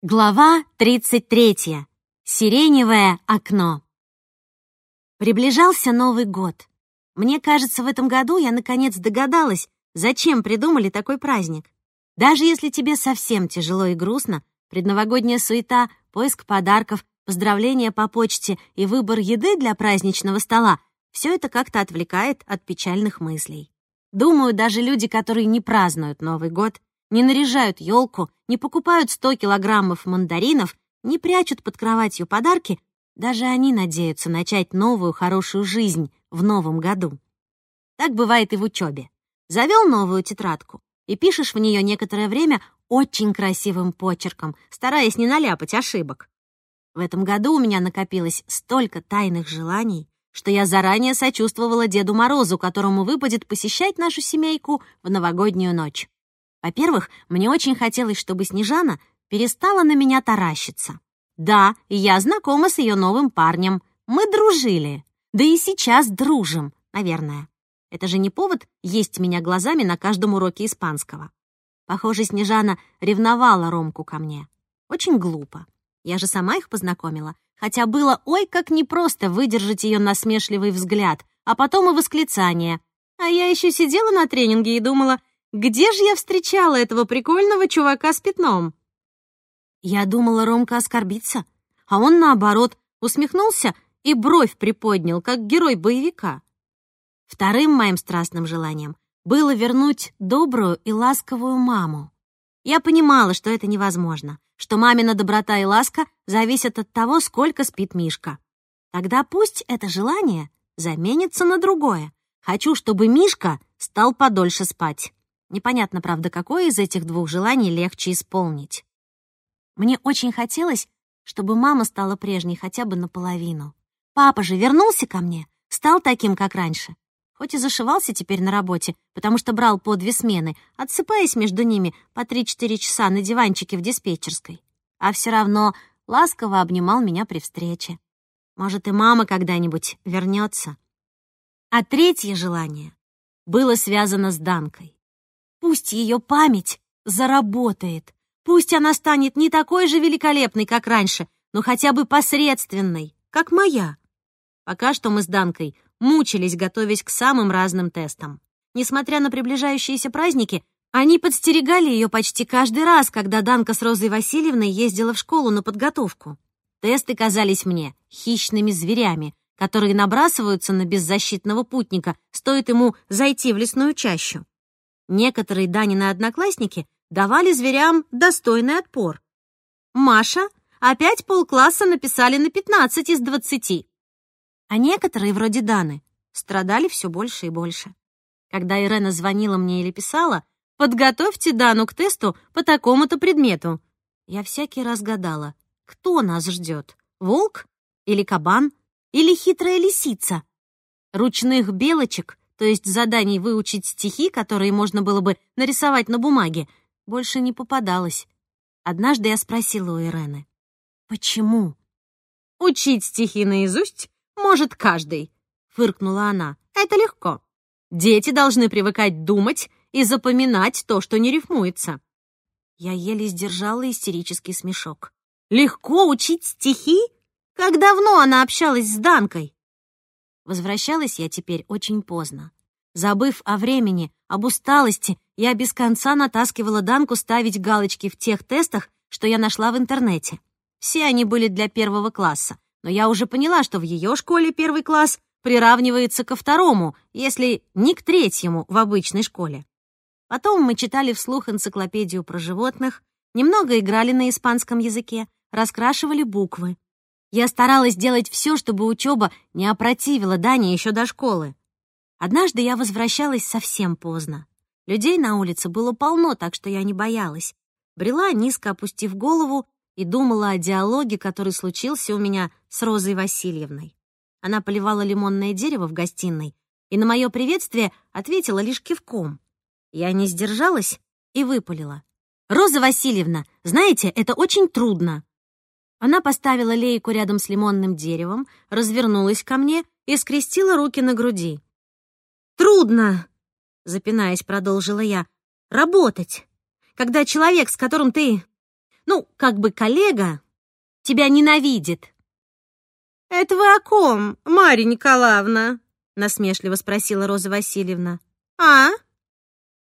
Глава 33. Сиреневое окно. Приближался Новый год. Мне кажется, в этом году я наконец догадалась, зачем придумали такой праздник. Даже если тебе совсем тяжело и грустно, предновогодняя суета, поиск подарков, поздравления по почте и выбор еды для праздничного стола — все это как-то отвлекает от печальных мыслей. Думаю, даже люди, которые не празднуют Новый год, не наряжают елку, не покупают 100 килограммов мандаринов, не прячут под кроватью подарки, даже они надеются начать новую хорошую жизнь в новом году. Так бывает и в учебе. Завел новую тетрадку и пишешь в нее некоторое время очень красивым почерком, стараясь не наляпать ошибок. В этом году у меня накопилось столько тайных желаний, что я заранее сочувствовала Деду Морозу, которому выпадет посещать нашу семейку в новогоднюю ночь. Во-первых, мне очень хотелось, чтобы Снежана перестала на меня таращиться. Да, я знакома с ее новым парнем. Мы дружили. Да и сейчас дружим, наверное. Это же не повод есть меня глазами на каждом уроке испанского. Похоже, Снежана ревновала Ромку ко мне. Очень глупо. Я же сама их познакомила. Хотя было ой как непросто выдержать ее насмешливый взгляд, а потом и восклицание. А я еще сидела на тренинге и думала, где же я встречала этого прикольного чувака с пятном? Я думала, Ромка оскорбится, а он, наоборот, усмехнулся и бровь приподнял, как герой боевика. Вторым моим страстным желанием было вернуть добрую и ласковую маму. Я понимала, что это невозможно, что мамина доброта и ласка зависят от того, сколько спит Мишка. Тогда пусть это желание заменится на другое. Хочу, чтобы Мишка стал подольше спать. Непонятно, правда, какое из этих двух желаний легче исполнить. Мне очень хотелось, чтобы мама стала прежней хотя бы наполовину. Папа же вернулся ко мне, стал таким, как раньше. Хоть и зашивался теперь на работе, потому что брал по две смены, отсыпаясь между ними по три-четыре часа на диванчике в диспетчерской. А все равно ласково обнимал меня при встрече. Может, и мама когда-нибудь вернется. А третье желание было связано с Данкой. Пусть ее память заработает. Пусть она станет не такой же великолепной, как раньше, но хотя бы посредственной, как моя. Пока что мы с Данкой мучились, готовясь к самым разным тестам. Несмотря на приближающиеся праздники, они подстерегали ее почти каждый раз, когда Данка с Розой Васильевной ездила в школу на подготовку. Тесты казались мне хищными зверями, которые набрасываются на беззащитного путника, стоит ему зайти в лесную чащу. Некоторые Данины одноклассники давали зверям достойный отпор. Маша опять полкласса написали на 15 из 20. А некоторые, вроде Даны, страдали все больше и больше. Когда Ирена звонила мне или писала, «Подготовьте Дану к тесту по такому-то предмету», я всякий раз гадала, кто нас ждет, волк или кабан или хитрая лисица. Ручных белочек то есть заданий выучить стихи, которые можно было бы нарисовать на бумаге, больше не попадалось. Однажды я спросила у Ирены, «Почему?» «Учить стихи наизусть может каждый», — фыркнула она. «Это легко. Дети должны привыкать думать и запоминать то, что не рифмуется». Я еле сдержала истерический смешок. «Легко учить стихи? Как давно она общалась с Данкой?» Возвращалась я теперь очень поздно. Забыв о времени, об усталости, я без конца натаскивала Данку ставить галочки в тех тестах, что я нашла в интернете. Все они были для первого класса, но я уже поняла, что в ее школе первый класс приравнивается ко второму, если не к третьему в обычной школе. Потом мы читали вслух энциклопедию про животных, немного играли на испанском языке, раскрашивали буквы. Я старалась делать все, чтобы учеба не опротивила Дане еще до школы. Однажды я возвращалась совсем поздно. Людей на улице было полно, так что я не боялась. Брела, низко опустив голову, и думала о диалоге, который случился у меня с Розой Васильевной. Она поливала лимонное дерево в гостиной, и на мое приветствие ответила лишь кивком. Я не сдержалась и выпалила. «Роза Васильевна, знаете, это очень трудно. Она поставила лейку рядом с лимонным деревом, развернулась ко мне и скрестила руки на груди. «Трудно», — запинаясь, продолжила я, — «работать, когда человек, с которым ты, ну, как бы коллега, тебя ненавидит». «Это вы о ком, Марья Николаевна?» — насмешливо спросила Роза Васильевна. «А?»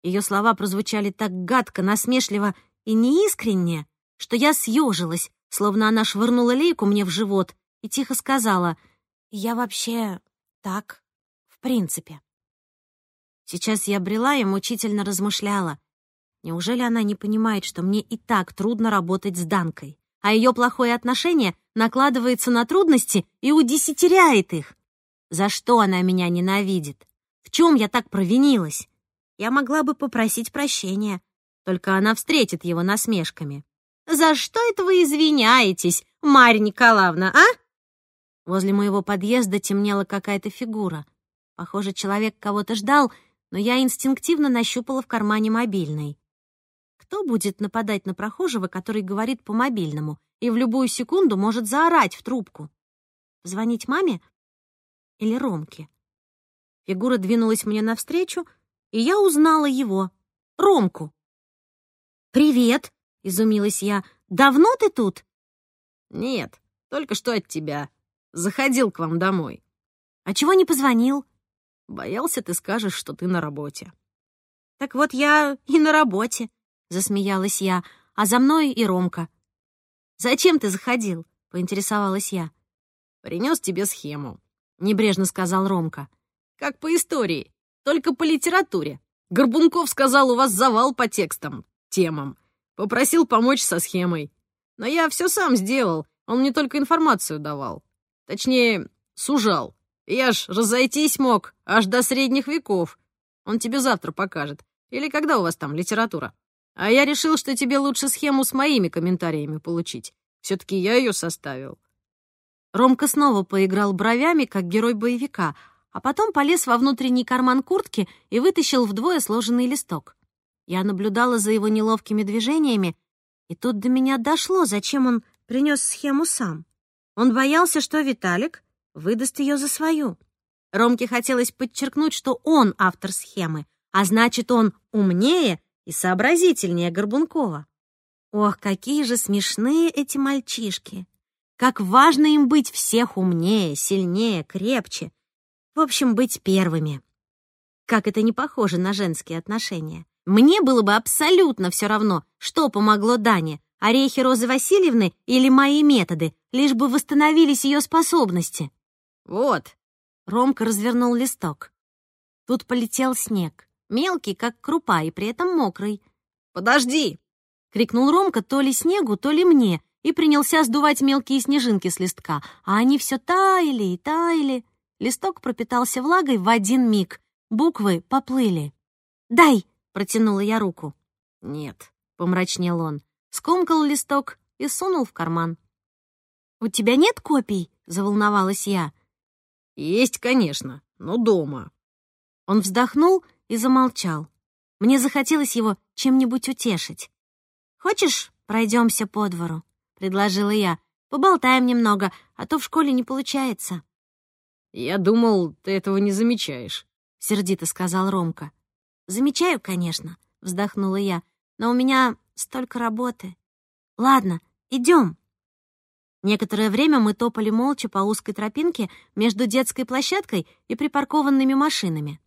Ее слова прозвучали так гадко, насмешливо и неискренне, что я съежилась, словно она швырнула лейку мне в живот и тихо сказала, «Я вообще так, в принципе». Сейчас я брела и мучительно размышляла. Неужели она не понимает, что мне и так трудно работать с Данкой, а ее плохое отношение накладывается на трудности и удесятеряет их? За что она меня ненавидит? В чем я так провинилась? Я могла бы попросить прощения, только она встретит его насмешками. «За что это вы извиняетесь, Марья Николаевна, а?» Возле моего подъезда темнела какая-то фигура. Похоже, человек кого-то ждал — но я инстинктивно нащупала в кармане мобильный. Кто будет нападать на прохожего, который говорит по мобильному и в любую секунду может заорать в трубку? Звонить маме или Ромке? Фигура двинулась мне навстречу, и я узнала его, Ромку. «Привет!» — изумилась я. «Давно ты тут?» «Нет, только что от тебя. Заходил к вам домой». «А чего не позвонил?» Боялся, ты скажешь, что ты на работе. Так вот я и на работе, засмеялась я, а за мной и Ромка. Зачем ты заходил? поинтересовалась я. Принес тебе схему, небрежно сказал Ромка. Как по истории, только по литературе. Горбунков сказал, у вас завал по текстам, темам. Попросил помочь со схемой. Но я все сам сделал, он мне только информацию давал. Точнее, сужал. Я ж разойтись мог аж до средних веков. Он тебе завтра покажет. Или когда у вас там литература? А я решил, что тебе лучше схему с моими комментариями получить. Все-таки я ее составил. Ромка снова поиграл бровями, как герой боевика, а потом полез во внутренний карман куртки и вытащил вдвое сложенный листок. Я наблюдала за его неловкими движениями, и тут до меня дошло, зачем он принес схему сам. Он боялся, что Виталик выдаст ее за свою. Ромке хотелось подчеркнуть, что он автор схемы, а значит, он умнее и сообразительнее Горбункова. Ох, какие же смешные эти мальчишки! Как важно им быть всех умнее, сильнее, крепче. В общем, быть первыми. Как это не похоже на женские отношения. Мне было бы абсолютно все равно, что помогло Дане, орехи Розы Васильевны или мои методы, лишь бы восстановились ее способности. «Вот». Ромка развернул листок. Тут полетел снег, мелкий, как крупа, и при этом мокрый. «Подожди!» — крикнул Ромка то ли снегу, то ли мне, и принялся сдувать мелкие снежинки с листка, а они все таяли и таяли. Листок пропитался влагой в один миг, буквы поплыли. «Дай!» — протянула я руку. «Нет», — помрачнел он, скомкал листок и сунул в карман. «У тебя нет копий?» — заволновалась я. «Есть, конечно, но дома». Он вздохнул и замолчал. Мне захотелось его чем-нибудь утешить. «Хочешь, пройдемся по двору?» — предложила я. «Поболтаем немного, а то в школе не получается». «Я думал, ты этого не замечаешь», — сердито сказал Ромка. «Замечаю, конечно», — вздохнула я, «но у меня столько работы. Ладно, идем. Некоторое время мы топали молча по узкой тропинке между детской площадкой и припаркованными машинами.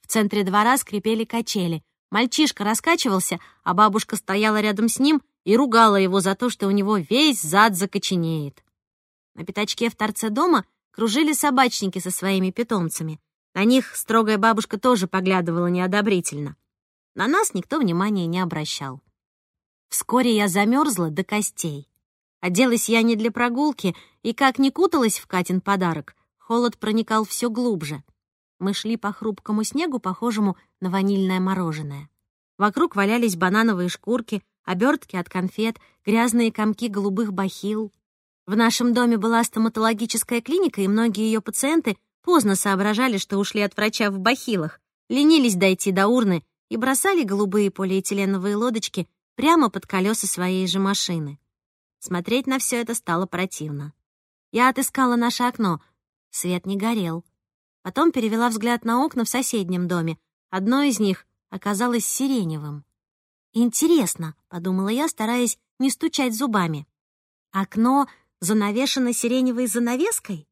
В центре двора скрипели качели. Мальчишка раскачивался, а бабушка стояла рядом с ним и ругала его за то, что у него весь зад закоченеет. На пятачке в торце дома кружили собачники со своими питомцами. На них строгая бабушка тоже поглядывала неодобрительно. На нас никто внимания не обращал. Вскоре я замерзла до костей. Оделась я не для прогулки, и как ни куталась в Катин подарок, холод проникал все глубже. Мы шли по хрупкому снегу, похожему на ванильное мороженое. Вокруг валялись банановые шкурки, обертки от конфет, грязные комки голубых бахил. В нашем доме была стоматологическая клиника, и многие ее пациенты поздно соображали, что ушли от врача в бахилах, ленились дойти до урны и бросали голубые полиэтиленовые лодочки прямо под колеса своей же машины. Смотреть на все это стало противно. Я отыскала наше окно. Свет не горел. Потом перевела взгляд на окна в соседнем доме. Одно из них оказалось сиреневым. «Интересно», — подумала я, стараясь не стучать зубами. Окно занавешено сиреневой занавеской?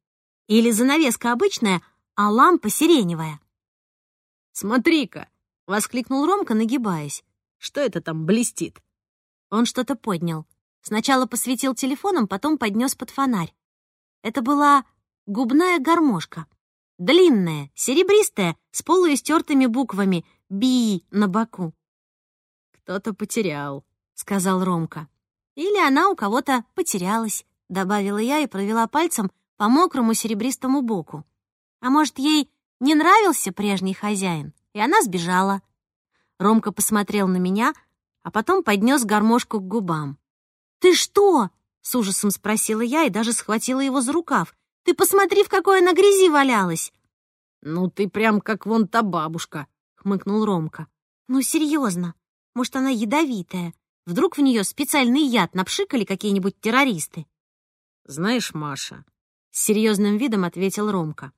Или занавеска обычная, а лампа сиреневая? «Смотри-ка!» — воскликнул Ромка, нагибаясь. «Что это там блестит?» Он что-то поднял. Сначала посветил телефоном, потом поднес под фонарь. Это была губная гармошка. Длинная, серебристая, с полуистертыми буквами «Би» на боку. «Кто-то потерял», — сказал Ромка. «Или она у кого-то потерялась», — добавила я и провела пальцем по мокрому серебристому боку. «А может, ей не нравился прежний хозяин, и она сбежала?» Ромка посмотрел на меня, а потом поднес гармошку к губам. «Ты что?» — с ужасом спросила я и даже схватила его за рукав. «Ты посмотри, в какой она грязи валялась!» «Ну, ты прям как вон та бабушка», — хмыкнул Ромка. «Ну, серьезно, может, она ядовитая? Вдруг в нее специальный яд напшикали какие-нибудь террористы?» «Знаешь, Маша», — с серьезным видом ответил Ромка,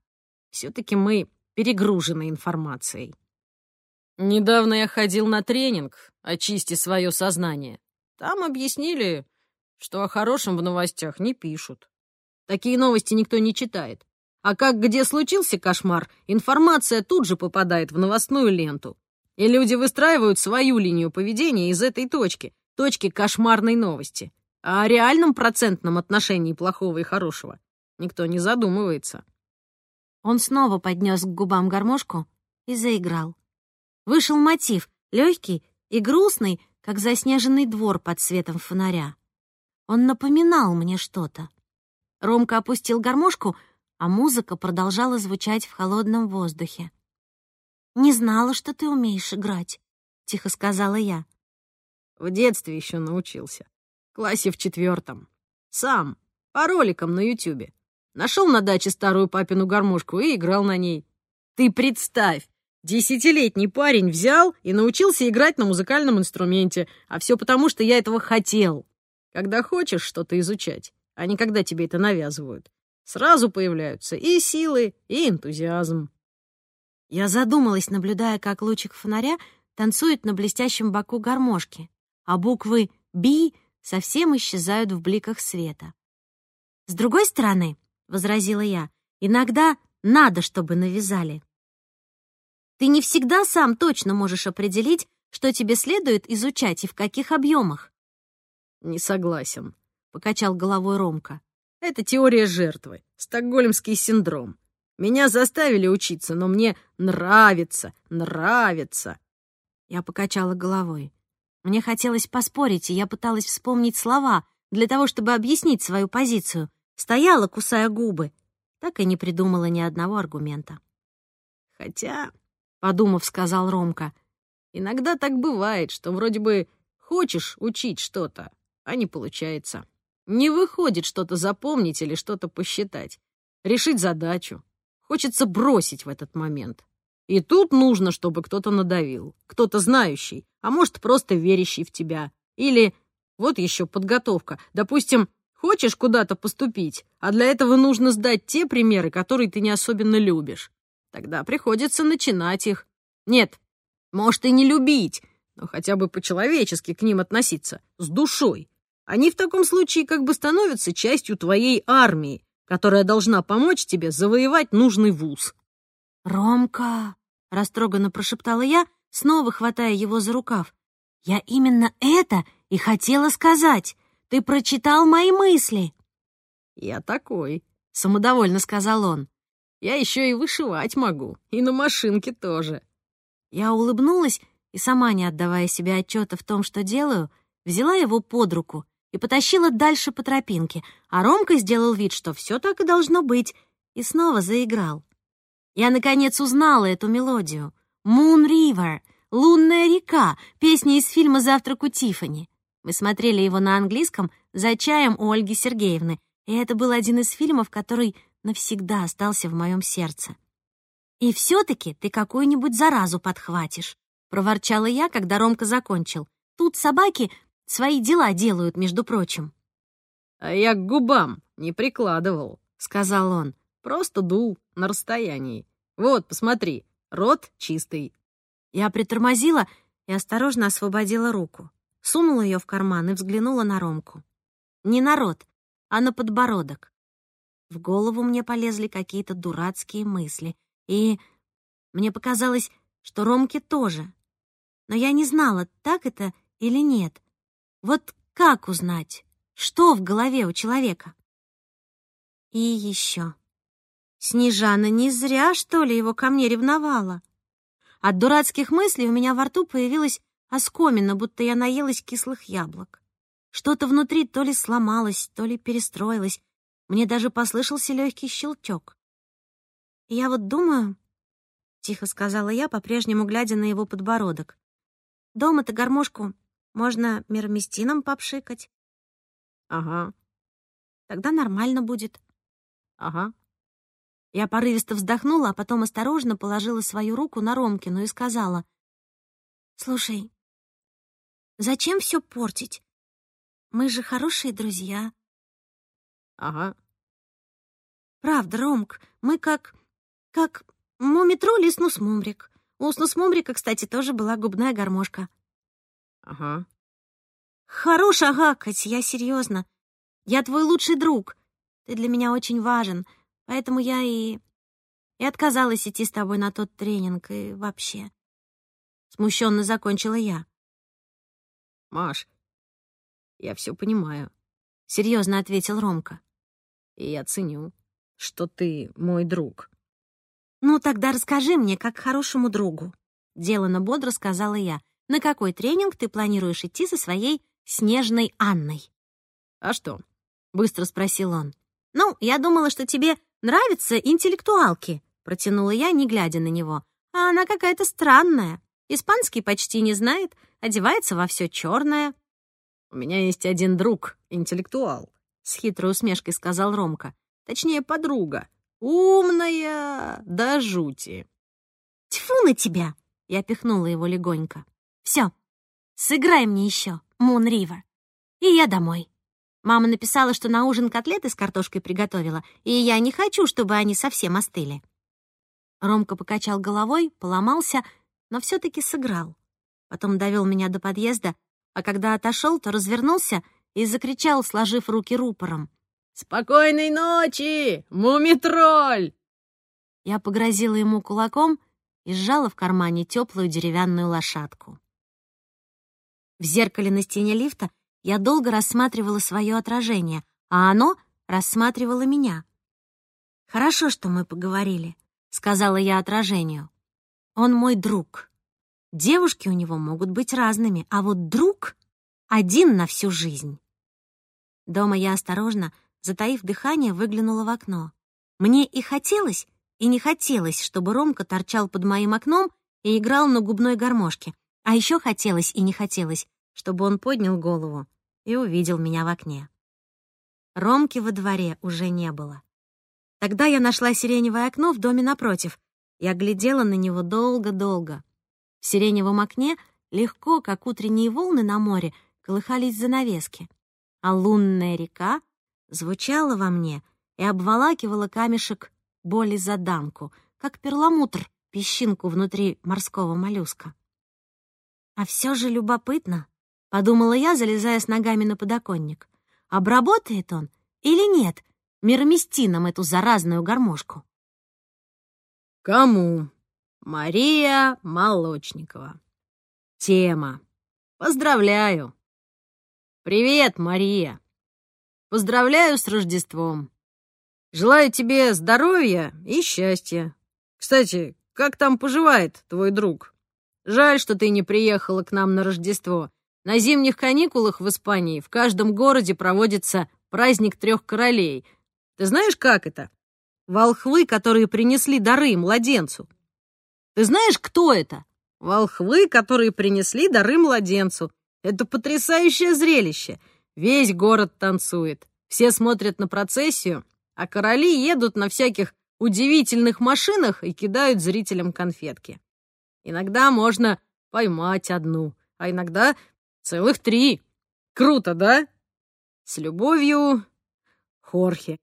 «все-таки мы перегружены информацией. Недавно я ходил на тренинг «Очисти свое сознание». Там объяснили, что о хорошем в новостях не пишут. Такие новости никто не читает. А как где случился кошмар, информация тут же попадает в новостную ленту. И люди выстраивают свою линию поведения из этой точки, точки кошмарной новости. А о реальном процентном отношении плохого и хорошего никто не задумывается. Он снова поднес к губам гармошку и заиграл. Вышел мотив, легкий и грустный, как заснеженный двор под светом фонаря. Он напоминал мне что-то. Ромка опустил гармошку, а музыка продолжала звучать в холодном воздухе. «Не знала, что ты умеешь играть», — тихо сказала я. В детстве еще научился. В классе в четвертом. Сам, по роликам на Ютубе. Нашел на даче старую папину гармошку и играл на ней. Ты представь, Десятилетний парень взял и научился играть на музыкальном инструменте, а все потому, что я этого хотел. Когда хочешь что-то изучать, а не когда тебе это навязывают, сразу появляются и силы, и энтузиазм. Я задумалась, наблюдая, как лучик фонаря танцует на блестящем боку гармошки, а буквы «Би» совсем исчезают в бликах света. «С другой стороны», — возразила я, — «иногда надо, чтобы навязали». Ты не всегда сам точно можешь определить, что тебе следует изучать и в каких объемах. «Не согласен», — покачал головой Ромка. «Это теория жертвы, стокгольмский синдром. Меня заставили учиться, но мне нравится, нравится». Я покачала головой. Мне хотелось поспорить, и я пыталась вспомнить слова для того, чтобы объяснить свою позицию. Стояла, кусая губы. Так и не придумала ни одного аргумента. Хотя — подумав, сказал Ромка. «Иногда так бывает, что вроде бы хочешь учить что-то, а не получается. Не выходит что-то запомнить или что-то посчитать, решить задачу. Хочется бросить в этот момент. И тут нужно, чтобы кто-то надавил, кто-то знающий, а может, просто верящий в тебя. Или вот еще подготовка. Допустим, хочешь куда-то поступить, а для этого нужно сдать те примеры, которые ты не особенно любишь. Тогда приходится начинать их. Нет, может и не любить, но хотя бы по-человечески к ним относиться, с душой. Они в таком случае как бы становятся частью твоей армии, которая должна помочь тебе завоевать нужный вуз. «Ромка!» — растроганно прошептала я, снова хватая его за рукав. «Я именно это и хотела сказать. Ты прочитал мои мысли». «Я такой», — самодовольно сказал он. Я еще и вышивать могу, и на машинке тоже». Я улыбнулась и, сама не отдавая себе отчета в том, что делаю, взяла его под руку и потащила дальше по тропинке, а Ромка сделал вид, что все так и должно быть, и снова заиграл. Я, наконец, узнала эту мелодию. «Moon River», «Лунная река», песня из фильма «Завтрак у Тиффани». Мы смотрели его на английском за чаем у Ольги Сергеевны, и это был один из фильмов, который навсегда остался в моем сердце. «И все-таки ты какую-нибудь заразу подхватишь», — проворчала я, когда Ромка закончил. «Тут собаки свои дела делают, между прочим». «А я к губам не прикладывал», — сказал он. «Просто дул на расстоянии. Вот, посмотри, рот чистый». Я притормозила и осторожно освободила руку. Сунула ее в карман и взглянула на Ромку. Не на рот, а на подбородок. В голову мне полезли какие-то дурацкие мысли, и мне показалось, что Ромке тоже. Но я не знала, так это или нет. Вот как узнать, что в голове у человека? И еще. Снежана не зря, что ли, его ко мне ревновала. От дурацких мыслей у меня во рту появилась оскомина, будто я наелась кислых яблок. Что-то внутри то ли сломалось, то ли перестроилось. Мне даже послышался легкий щелчок. «Я вот думаю», — тихо сказала я, по-прежнему глядя на его подбородок, «дома-то гармошку можно мироместином попшикать». Ага, Тогда нормально будет. ага. Я порывисто вздохнула, а потом осторожно положила свою руку на Ромкину и сказала, «Слушай, зачем все портить? Мы же хорошие друзья. Ага. Правда, Ромк, мы как... как мумитроль и снус-мумрик. У снус-мумрика, кстати, тоже была губная гармошка. Ага. Хорош агакать, я серьезно. Я твой лучший друг. Ты для меня очень важен, поэтому я и... и отказалась идти с тобой на тот тренинг, и вообще. Смущенно закончила я. Маш, я все понимаю. Серьезно ответил Ромка. И я ценю, что ты мой друг. Ну, тогда расскажи мне, как хорошему другу. Делано бодро сказала я. На какой тренинг ты планируешь идти со своей снежной Анной? А что? Быстро спросил он. Ну, я думала, что тебе нравятся интеллектуалки, протянула я, не глядя на него. А она какая-то странная. Испанский почти не знает, одевается во все черное. У меня есть один друг, интеллектуал, с хитрой усмешкой сказал Ромка. Точнее, подруга. Умная до жути. Тьфу на тебя! Я пихнула его легонько. Все, сыграй мне еще, Мун Рива. И я домой. Мама написала, что на ужин котлеты с картошкой приготовила, и я не хочу, чтобы они совсем остыли. Ромка покачал головой, поломался, но все таки сыграл. Потом довел меня до подъезда, а когда отошел, то развернулся и закричал, сложив руки рупором. «Спокойной ночи, мумитроль!» Я погрозила ему кулаком и сжала в кармане теплую деревянную лошадку. В зеркале на стене лифта я долго рассматривала свое отражение, а оно рассматривало меня. «Хорошо, что мы поговорили», — сказала я отражению. «Он мой друг. Девушки у него могут быть разными, а вот друг один на всю жизнь». Дома я осторожно, затаив дыхание, выглянула в окно. Мне и хотелось, и не хотелось, чтобы Ромка торчал под моим окном и играл на губной гармошке. А еще хотелось и не хотелось, чтобы он поднял голову и увидел меня в окне. Ромки во дворе уже не было. Тогда я нашла сиреневое окно в доме напротив. Я глядела на него долго-долго. В сиреневом окне легко, как утренние волны на море, колыхались занавески. А лунная река звучала во мне и обволакивала камешек боли за дамку, как перламутр песчинку внутри морского моллюска. А все же любопытно, — подумала я, залезая с ногами на подоконник. Обработает он или нет мироместином эту заразную гармошку? Кому? Мария Молочникова. Тема. Поздравляю. Привет, Мария. Поздравляю с Рождеством. Желаю тебе здоровья и счастья. Кстати, как там поживает твой друг? Жаль, что ты не приехала к нам на Рождество. На зимних каникулах в Испании в каждом городе проводится праздник трех королей. Ты знаешь, как это? Волхвы, которые принесли дары младенцу. Ты знаешь, кто это? Волхвы, которые принесли дары младенцу. Это потрясающее зрелище. Весь город танцует. Все смотрят на процессию, а короли едут на всяких удивительных машинах и кидают зрителям конфетки. Иногда можно поймать одну, а иногда целых три. Круто, да? С любовью, Хорхе.